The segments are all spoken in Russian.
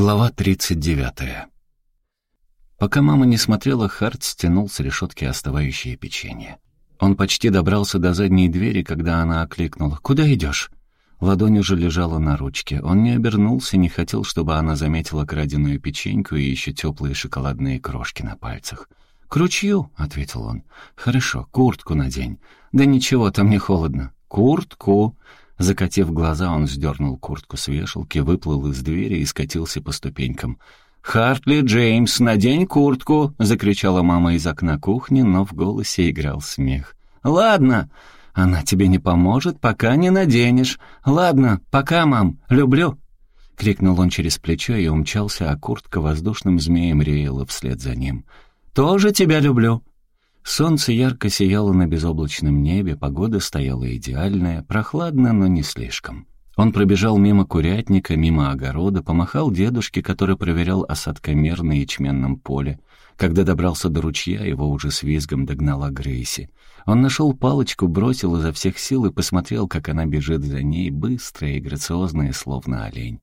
Глава 39. Пока мама не смотрела, Харт стянул с решетки остывающее печенье. Он почти добрался до задней двери, когда она окликнула. «Куда идешь?» Ладонь уже лежала на ручке. Он не обернулся, не хотел, чтобы она заметила краденую печеньку и еще теплые шоколадные крошки на пальцах. «К ручью», — ответил он. «Хорошо, куртку надень». «Да ничего, там не холодно». «Куртку». Закатив глаза, он сдернул куртку с вешалки, выплыл из двери и скатился по ступенькам. «Хартли Джеймс, надень куртку!» — закричала мама из окна кухни, но в голосе играл смех. «Ладно, она тебе не поможет, пока не наденешь. Ладно, пока, мам, люблю!» Крикнул он через плечо и умчался, а куртка воздушным змеем реяла вслед за ним. «Тоже тебя люблю!» Солнце ярко сияло на безоблачном небе, погода стояла идеальная, прохладно, но не слишком. Он пробежал мимо курятника, мимо огорода, помахал дедушке, который проверял осадкомер на ячменном поле. Когда добрался до ручья, его уже с визгом догнала Грейси. Он нашел палочку, бросил изо всех сил и посмотрел, как она бежит за ней, быстрая и грациозная, словно олень.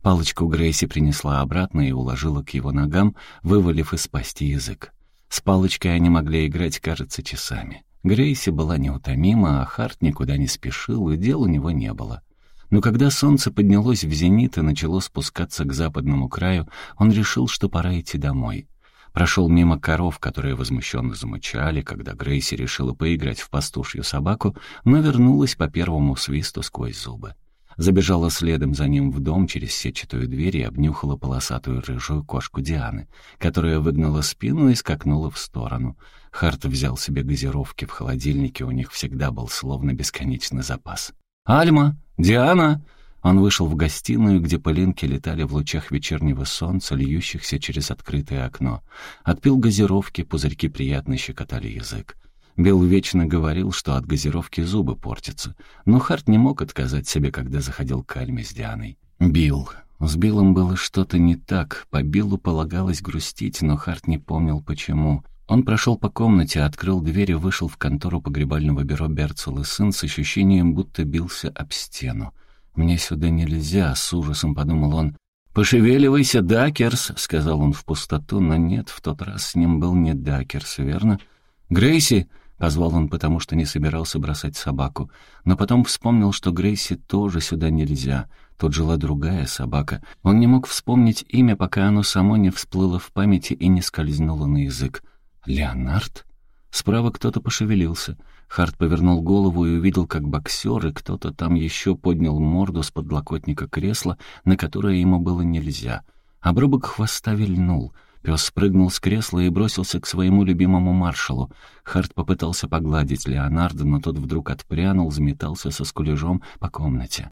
Палочку Грейси принесла обратно и уложила к его ногам, вывалив из пасти язык. С палочкой они могли играть, кажется, часами. Грейси была неутомима, а Харт никуда не спешил, и дел у него не было. Но когда солнце поднялось в зенит и начало спускаться к западному краю, он решил, что пора идти домой. Прошел мимо коров, которые возмущенно замычали, когда Грейси решила поиграть в пастушью собаку, но вернулась по первому свисту сквозь зубы. Забежала следом за ним в дом через сетчатую дверь и обнюхала полосатую рыжую кошку Дианы, которая выгнала спину и скакнула в сторону. Харт взял себе газировки, в холодильнике у них всегда был словно бесконечный запас. «Альма! Диана!» Он вышел в гостиную, где пылинки летали в лучах вечернего солнца, льющихся через открытое окно. Отпил газировки, пузырьки приятно щекотали язык. Билл вечно говорил, что от газировки зубы портятся, но Харт не мог отказать себе, когда заходил к Альме с Дианой. Билл. С Биллом было что-то не так, по Биллу полагалось грустить, но Харт не помнил, почему. Он прошел по комнате, открыл дверь и вышел в контору погребального бюро Берцел и сын с ощущением, будто бился об стену. «Мне сюда нельзя», — с ужасом подумал он. «Пошевеливайся, Дакерс», — сказал он в пустоту, но нет, в тот раз с ним был не Дакерс, верно? «Грейси!» Позвал он, потому что не собирался бросать собаку. Но потом вспомнил, что Грейси тоже сюда нельзя. Тут жила другая собака. Он не мог вспомнить имя, пока оно само не всплыло в памяти и не скользнуло на язык. «Леонард?» Справа кто-то пошевелился. Харт повернул голову и увидел, как боксер и кто-то там еще поднял морду с подлокотника кресла, на которое ему было нельзя. Обрубок хвоста вильнул — Пес спрыгнул с кресла и бросился к своему любимому маршалу. Харт попытался погладить Леонардо, но тот вдруг отпрянул, заметался со скулежом по комнате.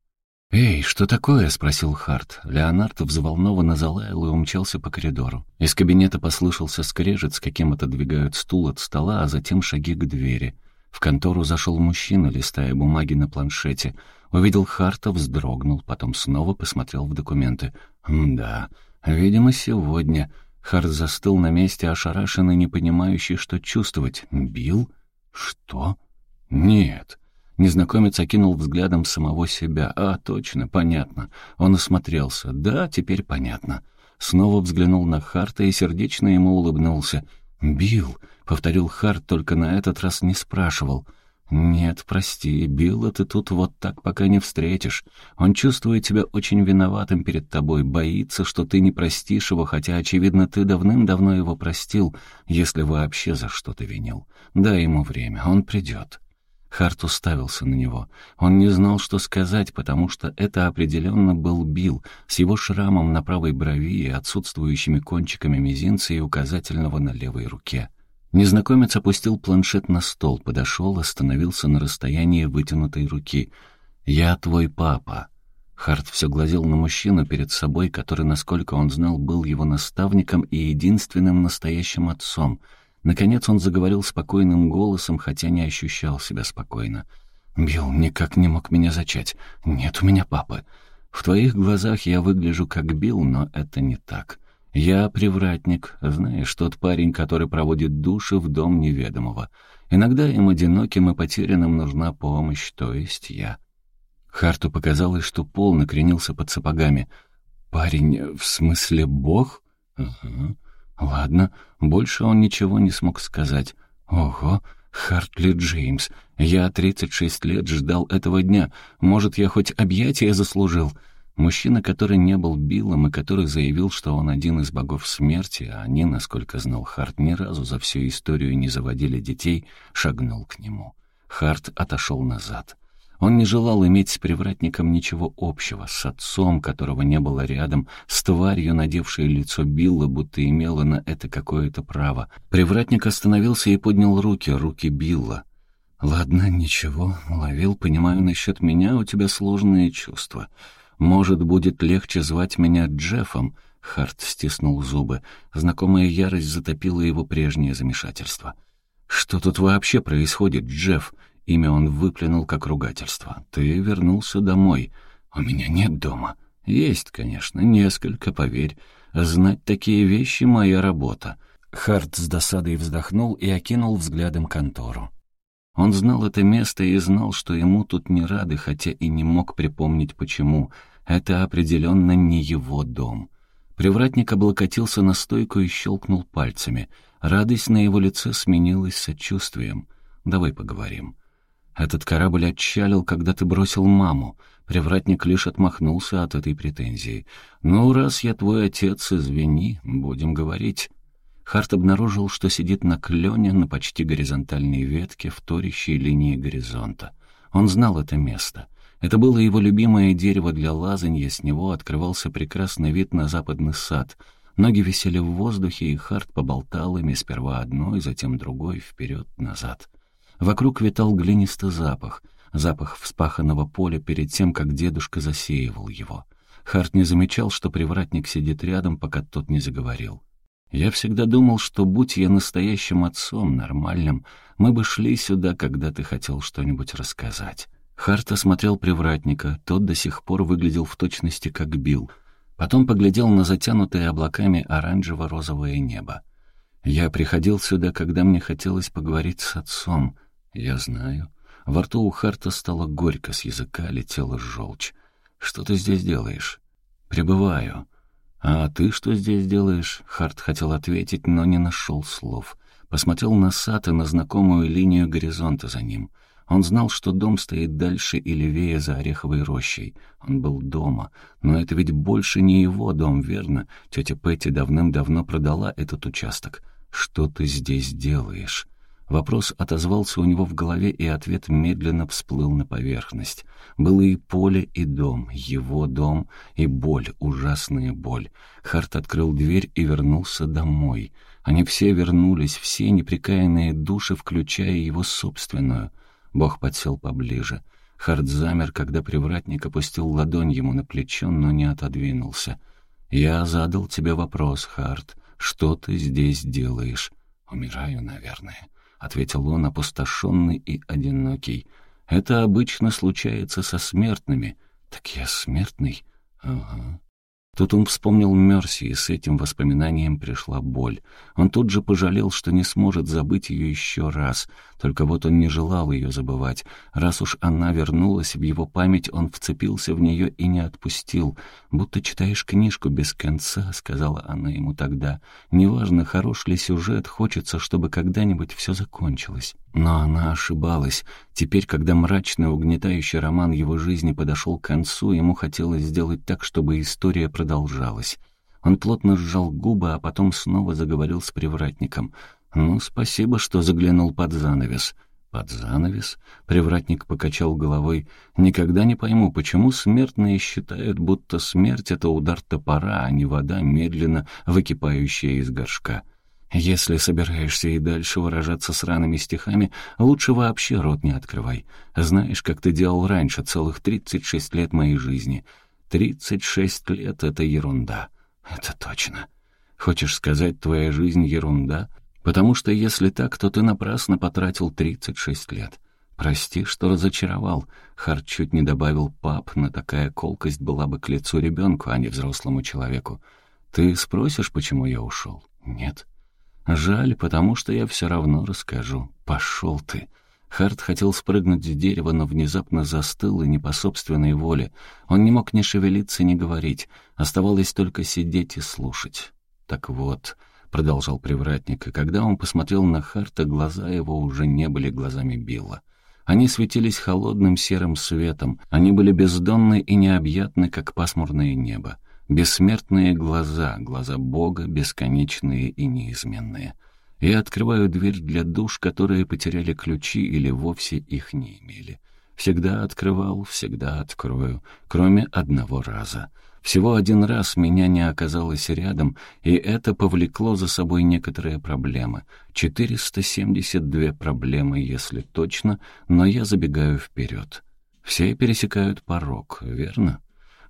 «Эй, что такое?» — спросил Харт. Леонард взволнованно залаял и умчался по коридору. Из кабинета послышался скрежет, с каким отодвигают стул от стола, а затем шаги к двери. В контору зашел мужчина, листая бумаги на планшете. Увидел Харта, вздрогнул, потом снова посмотрел в документы. «Да, видимо, сегодня...» Харт застыл на месте, ошарашенный, не понимающий, что чувствовать. «Бил? Что? Нет». Незнакомец окинул взглядом самого себя. «А, точно, понятно». Он осмотрелся. «Да, теперь понятно». Снова взглянул на Харта и сердечно ему улыбнулся. «Бил», — повторил Харт, только на этот раз не спрашивал — «Нет, прости, Билла ты тут вот так пока не встретишь. Он чувствует себя очень виноватым перед тобой, боится, что ты не простишь его, хотя, очевидно, ты давным-давно его простил, если вообще за что-то винил. Дай ему время, он придет». Харт уставился на него. Он не знал, что сказать, потому что это определенно был Билл с его шрамом на правой брови и отсутствующими кончиками мизинца и указательного на левой руке. Незнакомец опустил планшет на стол, подошел, остановился на расстоянии вытянутой руки. «Я твой папа». Харт все глазел на мужчину перед собой, который, насколько он знал, был его наставником и единственным настоящим отцом. Наконец он заговорил спокойным голосом, хотя не ощущал себя спокойно. «Билл никак не мог меня зачать. Нет у меня папы. В твоих глазах я выгляжу как Билл, но это не так. «Я привратник, знаешь, тот парень, который проводит души в дом неведомого. Иногда им одиноким и потерянным нужна помощь, то есть я». Харту показалось, что пол накренился под сапогами. парень, в смысле бог? Ага. Ладно, больше он ничего не смог сказать. Ого, Хартли Джеймс, я 36 лет ждал этого дня. Может, я хоть объятия заслужил? Мужчина, который не был Биллом и который заявил, что он один из богов смерти, а они, насколько знал Харт, ни разу за всю историю не заводили детей, шагнул к нему. Харт отошел назад. Он не желал иметь с привратником ничего общего, с отцом, которого не было рядом, с тварью, надевшей лицо Билла, будто имела на это какое-то право. Привратник остановился и поднял руки, руки Билла. «Ладно, ничего, ловил, понимаю, насчет меня у тебя сложные чувства. Может, будет легче звать меня Джеффом?» Харт стиснул зубы. Знакомая ярость затопила его прежнее замешательство. «Что тут вообще происходит, Джефф?» Имя он выплюнул как ругательство. «Ты вернулся домой. У меня нет дома». «Есть, конечно, несколько, поверь. Знать такие вещи — моя работа». Харт с досадой вздохнул и окинул взглядом контору. Он знал это место и знал, что ему тут не рады, хотя и не мог припомнить, почему. Это определенно не его дом. Привратник облокотился на стойку и щелкнул пальцами. Радость на его лице сменилась сочувствием. «Давай поговорим». Этот корабль отчалил, когда ты бросил маму. Привратник лишь отмахнулся от этой претензии. «Ну, раз я твой отец, извини, будем говорить». Харт обнаружил, что сидит на клене на почти горизонтальной ветке, вторящей линии горизонта. Он знал это место. Это было его любимое дерево для лазанья, с него открывался прекрасный вид на западный сад. Ноги висели в воздухе, и Харт поболтал ими сперва одной, затем другой, вперед-назад. Вокруг витал глинистый запах, запах вспаханного поля перед тем, как дедушка засеивал его. Харт не замечал, что привратник сидит рядом, пока тот не заговорил. «Я всегда думал, что, будь я настоящим отцом, нормальным, мы бы шли сюда, когда ты хотел что-нибудь рассказать». Харт осмотрел привратника, тот до сих пор выглядел в точности как Билл. Потом поглядел на затянутое облаками оранжево-розовое небо. «Я приходил сюда, когда мне хотелось поговорить с отцом», «Я знаю». Во рту у Харта стало горько, с языка летела желчь. «Что ты здесь делаешь?» «Прибываю». «А ты что здесь делаешь?» Харт хотел ответить, но не нашел слов. Посмотрел на сад и на знакомую линию горизонта за ним. Он знал, что дом стоит дальше и левее за ореховой рощей. Он был дома. Но это ведь больше не его дом, верно? Тетя Петти давным-давно продала этот участок. «Что ты здесь делаешь?» Вопрос отозвался у него в голове, и ответ медленно всплыл на поверхность. Было и поле, и дом, его дом, и боль, ужасная боль. Харт открыл дверь и вернулся домой. Они все вернулись, все неприкаянные души, включая его собственную. Бог подсел поближе. Харт замер, когда привратник опустил ладонь ему на плечо, но не отодвинулся. «Я задал тебе вопрос, Харт. Что ты здесь делаешь?» «Умираю, наверное». — ответил он, опустошенный и одинокий. «Это обычно случается со смертными». «Так я смертный?» «Ага». Тут он вспомнил Мерси, и с этим воспоминанием пришла боль. Он тут же пожалел, что не сможет забыть ее еще раз. Только вот он не желал ее забывать. Раз уж она вернулась в его память, он вцепился в нее и не отпустил. «Будто читаешь книжку без конца», — сказала она ему тогда. «Неважно, хорош ли сюжет, хочется, чтобы когда-нибудь все закончилось». Но она ошибалась. Теперь, когда мрачный, угнетающий роман его жизни подошел к концу, ему хотелось сделать так, чтобы история продолжалась. Он плотно сжал губы, а потом снова заговорил с привратником. «Ну, спасибо, что заглянул под занавес». «Под занавес?» — привратник покачал головой. «Никогда не пойму, почему смертные считают, будто смерть — это удар топора, а не вода, медленно выкипающая из горшка». Если собираешься и дальше выражаться сраными стихами, лучше вообще рот не открывай. Знаешь, как ты делал раньше, целых тридцать шесть лет моей жизни. Тридцать шесть лет — это ерунда. Это точно. Хочешь сказать, твоя жизнь — ерунда? Потому что если так, то ты напрасно потратил тридцать шесть лет. Прости, что разочаровал. Харт чуть не добавил пап, но такая колкость была бы к лицу ребенку, а не взрослому человеку. Ты спросишь, почему я ушел? Нет. Жаль, потому что я все равно расскажу. Пошел ты. Харт хотел спрыгнуть с дерева, но внезапно застыл и не по собственной воле. Он не мог ни шевелиться, ни говорить. Оставалось только сидеть и слушать. «Так вот», — продолжал привратник, и когда он посмотрел на Харта, глаза его уже не были глазами Билла. Они светились холодным серым светом, они были бездонны и необъятны, как пасмурное небо. Бессмертные глаза, глаза Бога, бесконечные и неизменные. Я открываю дверь для душ, которые потеряли ключи или вовсе их не имели. Всегда открывал, всегда открою, кроме одного раза. Всего один раз меня не оказалось рядом, и это повлекло за собой некоторые проблемы. 472 проблемы, если точно, но я забегаю вперед. Все пересекают порог, верно?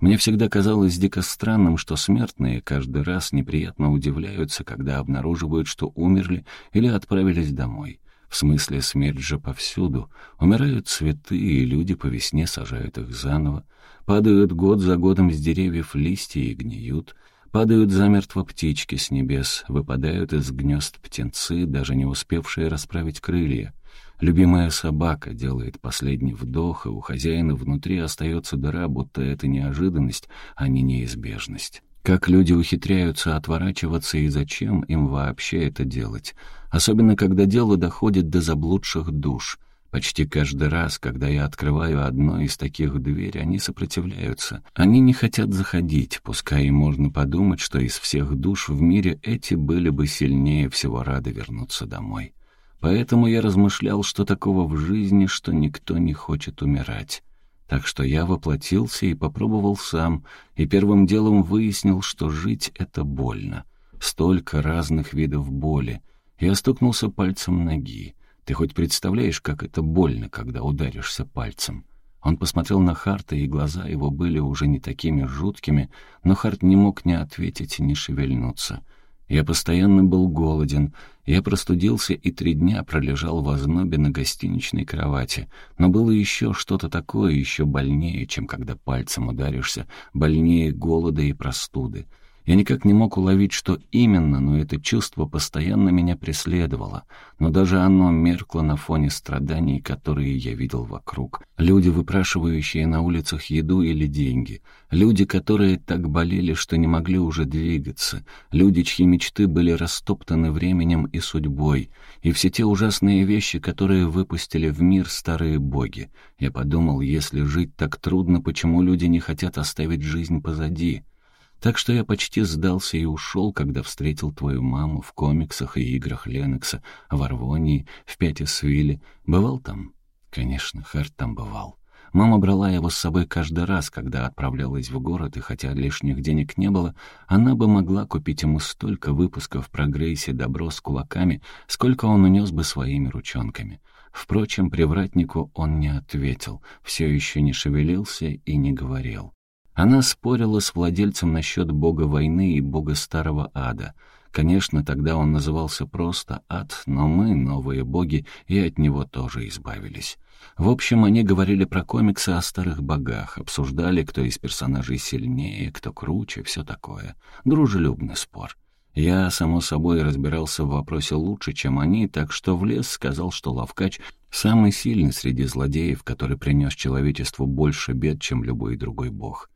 Мне всегда казалось дико странным, что смертные каждый раз неприятно удивляются, когда обнаруживают, что умерли или отправились домой. В смысле, смерть же повсюду. Умирают цветы, и люди по весне сажают их заново. Падают год за годом с деревьев листья и гниют. Падают замертво птички с небес, выпадают из гнезд птенцы, даже не успевшие расправить крылья. Любимая собака делает последний вдох, и у хозяина внутри остается дыра, будто это неожиданность, а не неизбежность. Как люди ухитряются отворачиваться и зачем им вообще это делать? Особенно, когда дело доходит до заблудших душ — Почти каждый раз, когда я открываю одну из таких дверей, они сопротивляются. Они не хотят заходить, пускай и можно подумать, что из всех душ в мире эти были бы сильнее всего рады вернуться домой. Поэтому я размышлял, что такого в жизни, что никто не хочет умирать. Так что я воплотился и попробовал сам, и первым делом выяснил, что жить — это больно. Столько разных видов боли. Я стукнулся пальцем ноги. Ты хоть представляешь, как это больно, когда ударишься пальцем?» Он посмотрел на Харта, и глаза его были уже не такими жуткими, но Харт не мог ни ответить, ни шевельнуться. Я постоянно был голоден. Я простудился и три дня пролежал в ознобе на гостиничной кровати. Но было еще что-то такое, еще больнее, чем когда пальцем ударишься, больнее голода и простуды. Я никак не мог уловить, что именно, но это чувство постоянно меня преследовало. Но даже оно меркло на фоне страданий, которые я видел вокруг. Люди, выпрашивающие на улицах еду или деньги. Люди, которые так болели, что не могли уже двигаться. Люди, чьи мечты были растоптаны временем и судьбой. И все те ужасные вещи, которые выпустили в мир старые боги. Я подумал, если жить так трудно, почему люди не хотят оставить жизнь позади? Так что я почти сдался и ушел, когда встретил твою маму в комиксах и играх Ленокса, в Арвонии, в Пятисвилле. Бывал там? Конечно, Харт там бывал. Мама брала его с собой каждый раз, когда отправлялась в город, и хотя лишних денег не было, она бы могла купить ему столько выпусков про Грейси добро с кулаками, сколько он унес бы своими ручонками. Впрочем, привратнику он не ответил, все еще не шевелился и не говорил. Она спорила с владельцем насчет бога войны и бога старого ада. Конечно, тогда он назывался просто ад, но мы, новые боги, и от него тоже избавились. В общем, они говорили про комиксы о старых богах, обсуждали, кто из персонажей сильнее, кто круче, все такое. Дружелюбный спор. Я, само собой, разбирался в вопросе лучше, чем они, так что в лес сказал, что Лавкач самый сильный среди злодеев, который принес человечеству больше бед, чем любой другой бог.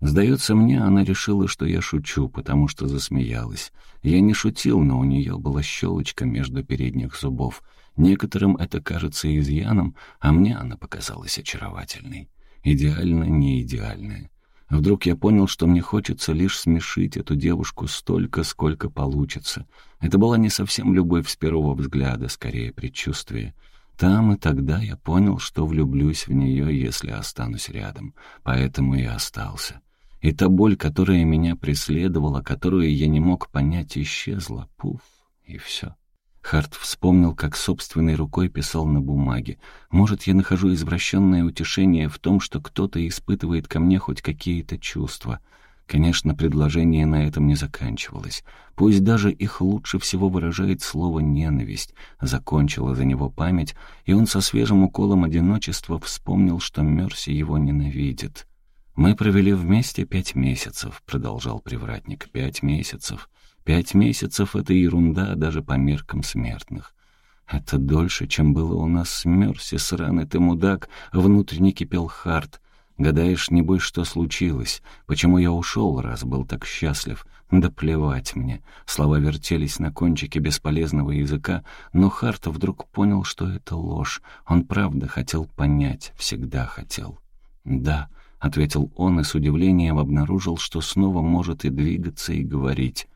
Сдается мне, она решила, что я шучу, потому что засмеялась. Я не шутил, но у нее была щелочка между передних зубов. Некоторым это кажется изъяном, а мне она показалась очаровательной. Идеально, не идеальная. Вдруг я понял, что мне хочется лишь смешить эту девушку столько, сколько получится. Это была не совсем любовь с первого взгляда, скорее предчувствие. Там и тогда я понял, что влюблюсь в нее, если останусь рядом. Поэтому и остался. И та боль, которая меня преследовала, которую я не мог понять, исчезла. Пуф, и все. Харт вспомнил, как собственной рукой писал на бумаге. «Может, я нахожу извращенное утешение в том, что кто-то испытывает ко мне хоть какие-то чувства». Конечно, предложение на этом не заканчивалось. Пусть даже их лучше всего выражает слово «ненависть», закончила за него память, и он со свежим уколом одиночества вспомнил, что Мерси его ненавидит. «Мы провели вместе пять месяцев», — продолжал привратник. «Пять месяцев. Пять месяцев — это ерунда даже по меркам смертных. Это дольше, чем было у нас с Мерси, сраный ты мудак, внутренне кипел Харт. Гадаешь, небось, что случилось? Почему я ушел, раз был так счастлив? Да плевать мне. Слова вертелись на кончике бесполезного языка, но Харт вдруг понял, что это ложь. Он правда хотел понять, всегда хотел. «Да», — ответил он и с удивлением обнаружил, что снова может и двигаться, и говорить.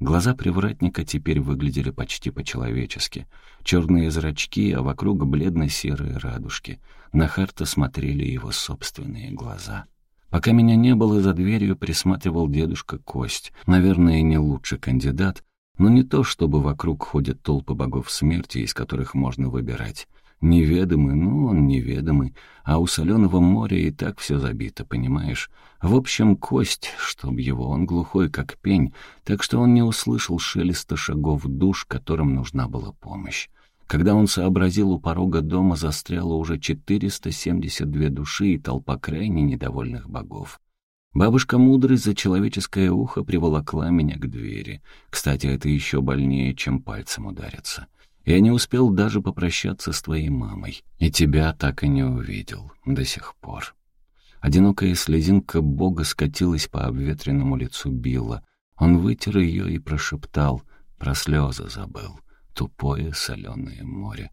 Глаза привратника теперь выглядели почти по-человечески. Черные зрачки, а вокруг бледно-серые радужки. На Харта смотрели его собственные глаза. Пока меня не было, за дверью присматривал дедушка Кость. Наверное, не лучший кандидат, но не то, чтобы вокруг ходят толпы богов смерти, из которых можно выбирать. Неведомый, ну, он неведомый, а у соленого моря и так все забито, понимаешь? В общем, кость, чтоб его, он глухой, как пень, так что он не услышал шелеста шагов душ, которым нужна была помощь. Когда он сообразил, у порога дома застряло уже 472 души и толпа крайне недовольных богов. Бабушка мудрость за человеческое ухо приволокла меня к двери. Кстати, это еще больнее, чем пальцем удариться. Я не успел даже попрощаться с твоей мамой. И тебя так и не увидел до сих пор. Одинокая слезинка Бога скатилась по обветренному лицу Билла. Он вытер ее и прошептал, про слезы забыл. Тупое соленое море.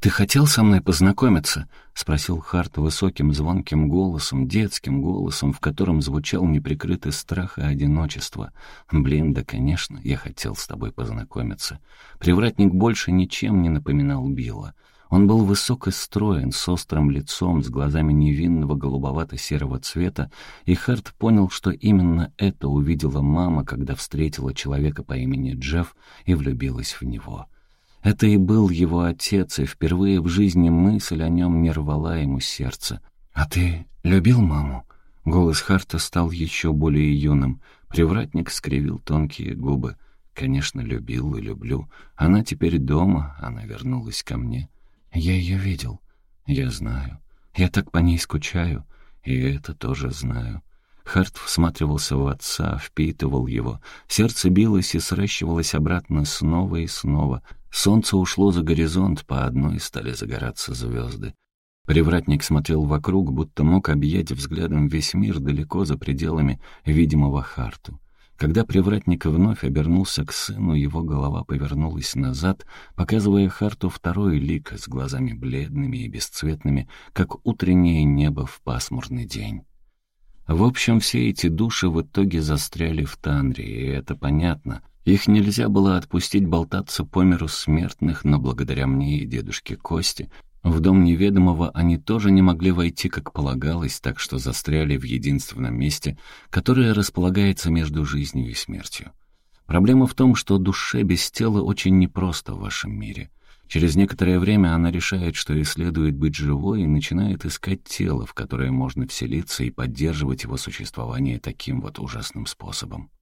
«Ты хотел со мной познакомиться?» — спросил Харт высоким звонким голосом, детским голосом, в котором звучал неприкрытый страх и одиночество. «Блин, да, конечно, я хотел с тобой познакомиться». Привратник больше ничем не напоминал Билла. Он был высок и строен, с острым лицом, с глазами невинного голубовато-серого цвета, и Харт понял, что именно это увидела мама, когда встретила человека по имени Джефф и влюбилась в него. Это и был его отец, и впервые в жизни мысль о нем не рвала ему сердце. «А ты любил маму?» Голос Харта стал еще более юным. Привратник скривил тонкие губы. «Конечно, любил и люблю. Она теперь дома, она вернулась ко мне. Я ее видел. Я знаю. Я так по ней скучаю. И это тоже знаю. Харт всматривался в отца, впитывал его. Сердце билось и сращивалось обратно снова и снова. Солнце ушло за горизонт, по одной стали загораться звезды. Привратник смотрел вокруг, будто мог объять взглядом весь мир далеко за пределами видимого Харту. Когда привратник вновь обернулся к сыну, его голова повернулась назад, показывая Харту второй лик с глазами бледными и бесцветными, как утреннее небо в пасмурный день. В общем, все эти души в итоге застряли в Танре, и это понятно. Их нельзя было отпустить болтаться по миру смертных, но благодаря мне и дедушке Косте в дом неведомого они тоже не могли войти, как полагалось, так что застряли в единственном месте, которое располагается между жизнью и смертью. Проблема в том, что душе без тела очень непросто в вашем мире — Через некоторое время она решает, что ей следует быть живой, и начинает искать тело, в которое можно вселиться и поддерживать его существование таким вот ужасным способом.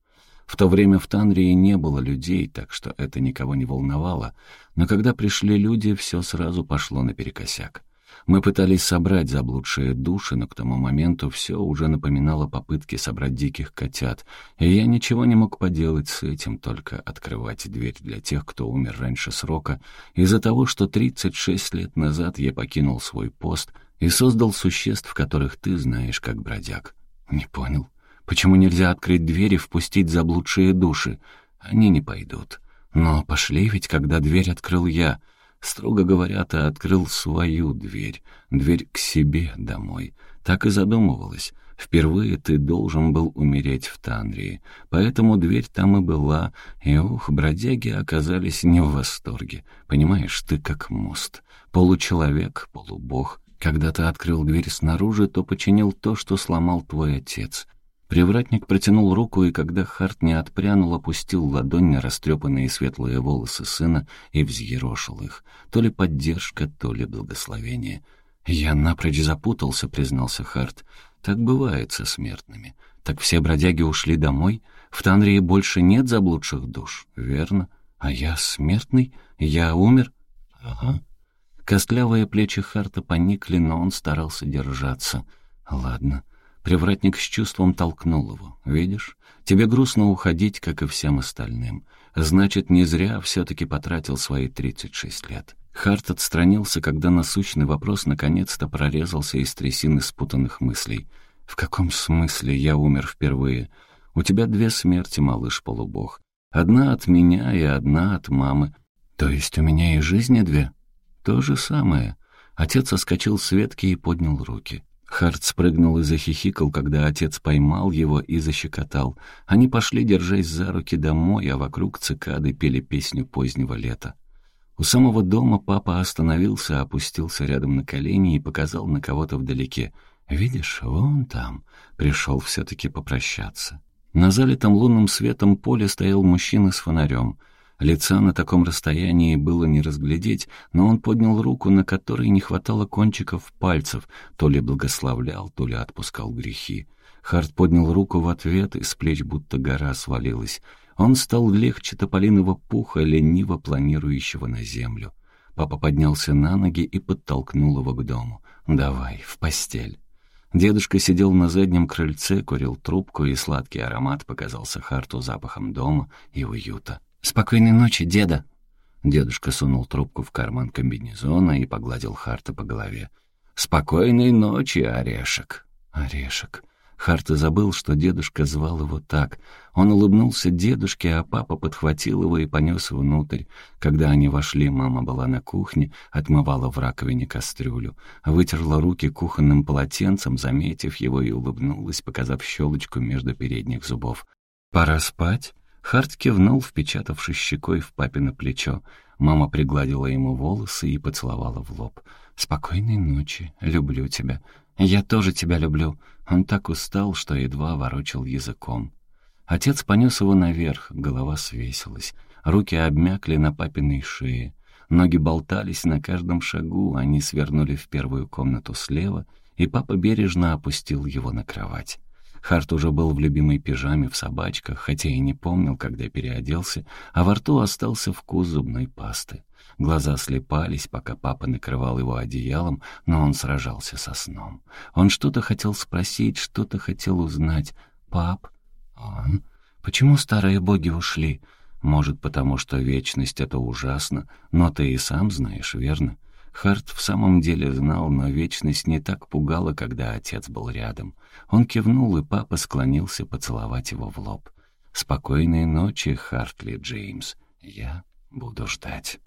В то время в Танрии не было людей, так что это никого не волновало, но когда пришли люди, все сразу пошло наперекосяк. Мы пытались собрать заблудшие души, но к тому моменту все уже напоминало попытки собрать диких котят, и я ничего не мог поделать с этим, только открывать дверь для тех, кто умер раньше срока, из-за того, что 36 лет назад я покинул свой пост и создал существ, которых ты знаешь как бродяг. Не понял. Почему нельзя открыть дверь и впустить заблудшие души? Они не пойдут. Но пошли ведь, когда дверь открыл я — Строго говоря, ты открыл свою дверь, дверь к себе домой. Так и задумывалась. Впервые ты должен был умереть в Танрии, поэтому дверь там и была, и, ух, бродяги оказались не в восторге. Понимаешь, ты как мост, получеловек, полубог. Когда ты открыл дверь снаружи, то починил то, что сломал твой отец. Привратник протянул руку, и когда Харт не отпрянул, опустил ладонь на растрепанные светлые волосы сына и взъерошил их. То ли поддержка, то ли благословение. «Я напрочь запутался», — признался Харт. «Так бывает со смертными. Так все бродяги ушли домой? В Танрии больше нет заблудших душ, верно? А я смертный? Я умер?» «Ага». Костлявые плечи Харта поникли, но он старался держаться. «Ладно». Привратник с чувством толкнул его. «Видишь, тебе грустно уходить, как и всем остальным. Значит, не зря все-таки потратил свои 36 лет. Харт отстранился, когда насущный вопрос наконец-то прорезался из трясины спутанных мыслей. «В каком смысле я умер впервые? У тебя две смерти, малыш-полубог. Одна от меня и одна от мамы. То есть у меня и жизни две?» «То же самое». Отец соскочил с ветки и поднял руки. Харт спрыгнул и захихикал, когда отец поймал его и защекотал. Они пошли, держась за руки, домой, а вокруг цикады пели песню позднего лета. У самого дома папа остановился, опустился рядом на колени и показал на кого-то вдалеке. «Видишь, вон там». Пришел все-таки попрощаться. На залитом лунным светом поле стоял мужчина с фонарем. Лица на таком расстоянии было не разглядеть, но он поднял руку, на которой не хватало кончиков пальцев, то ли благословлял, то ли отпускал грехи. Харт поднял руку в ответ, и с плеч будто гора свалилась. Он стал легче тополиного пуха, лениво планирующего на землю. Папа поднялся на ноги и подтолкнул его к дому. «Давай, в постель». Дедушка сидел на заднем крыльце, курил трубку, и сладкий аромат показался Харту запахом дома и уюта. «Спокойной ночи, деда!» Дедушка сунул трубку в карман комбинезона и погладил Харта по голове. «Спокойной ночи, орешек!» «Орешек!» Харта забыл, что дедушка звал его так. Он улыбнулся дедушке, а папа подхватил его и понес внутрь. Когда они вошли, мама была на кухне, отмывала в раковине кастрюлю, вытерла руки кухонным полотенцем, заметив его, и улыбнулась, показав щелочку между передних зубов. «Пора спать?» Харт кивнул, впечатавшись щекой в папино плечо. Мама пригладила ему волосы и поцеловала в лоб. «Спокойной ночи, люблю тебя». «Я тоже тебя люблю». Он так устал, что едва ворочал языком. Отец понес его наверх, голова свесилась. Руки обмякли на папиной шее. Ноги болтались на каждом шагу, они свернули в первую комнату слева, и папа бережно опустил его на кровать. Харт уже был в любимой пижаме в собачках, хотя и не помнил, когда переоделся, а во рту остался вкус зубной пасты. Глаза слепались, пока папа накрывал его одеялом, но он сражался со сном. Он что-то хотел спросить, что-то хотел узнать. «Пап? Он? Почему старые боги ушли?» «Может, потому что вечность — это ужасно, но ты и сам знаешь, верно?» Харт в самом деле знал, но вечность не так пугала, когда отец был рядом. Он кивнул, и папа склонился поцеловать его в лоб. «Спокойной ночи, Хартли Джеймс. Я буду ждать».